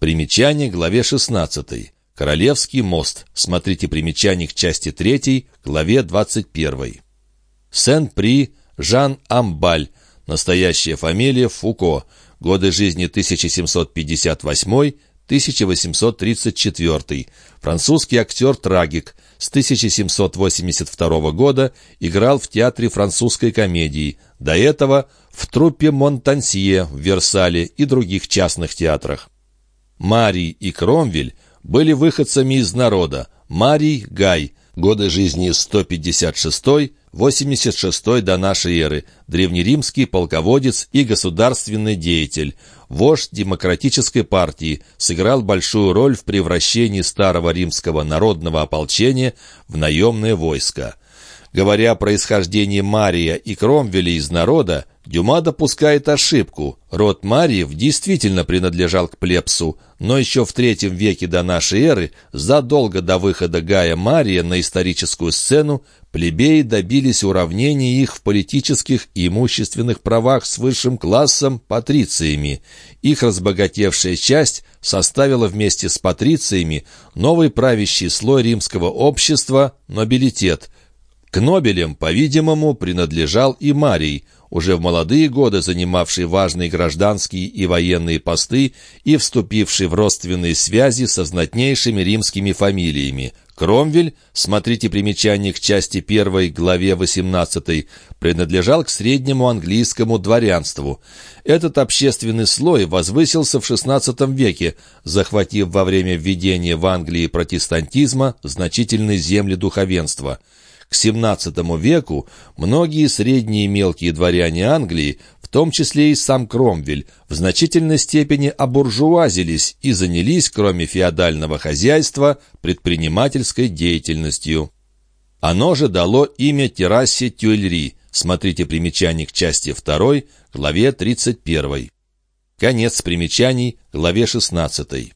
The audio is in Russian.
Примечание к главе 16. Королевский мост. Смотрите примечание к части 3, главе 21. Сен-При Жан Амбаль. Настоящая фамилия Фуко. Годы жизни 1758-1834. Французский актер-трагик. С 1782 года играл в театре французской комедии. До этого в труппе Монтансье в Версале и других частных театрах. Марий и Кромвель были выходцами из народа. Марий Гай, годы жизни 156-86 до нашей эры, древнеримский полководец и государственный деятель, вождь демократической партии, сыграл большую роль в превращении старого римского народного ополчения в наемное войско. Говоря о происхождении Мария и Кромвеля из народа, Дюма допускает ошибку. Род Мариев действительно принадлежал к плебсу, но еще в третьем веке до нашей эры, задолго до выхода Гая Мария на историческую сцену, плебеи добились уравнения их в политических и имущественных правах с высшим классом патрициями. Их разбогатевшая часть составила вместе с патрициями новый правящий слой римского общества – нобилитет. К Нобелям, по-видимому, принадлежал и Марий – уже в молодые годы занимавший важные гражданские и военные посты и вступивший в родственные связи со знатнейшими римскими фамилиями. Кромвель, смотрите примечание к части 1, главе 18, принадлежал к среднему английскому дворянству. Этот общественный слой возвысился в XVI веке, захватив во время введения в Англии протестантизма значительные земли духовенства – к XVII веку многие средние и мелкие дворяне Англии, в том числе и сам Кромвель, в значительной степени обуржуазились и занялись, кроме феодального хозяйства, предпринимательской деятельностью. Оно же дало имя террасе Тюэльри. Смотрите примечание к части 2, главе 31. Конец примечаний, главе 16.